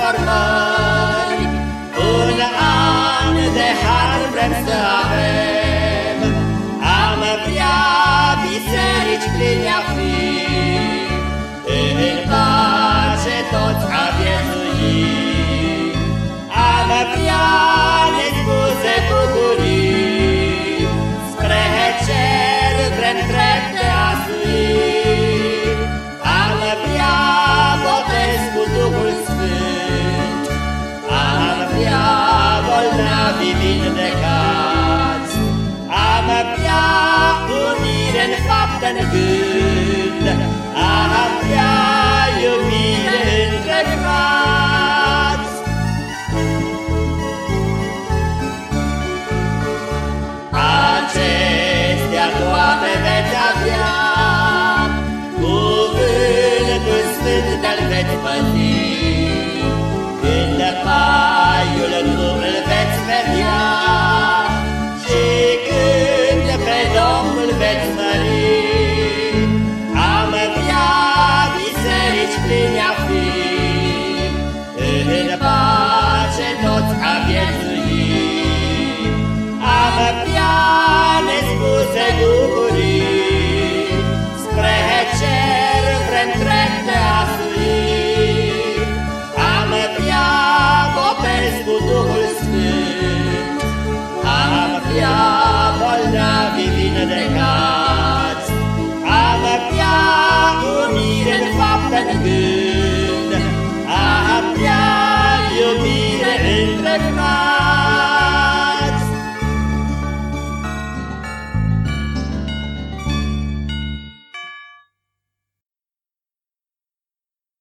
transformări Un an de har vrem să avem. Am vrea biserici pline în gând Ar avea iubire între frați Acestea toate veți avea Cuvântul sfânt al veți păzi. Când paiul lumul veți vedea veți mări.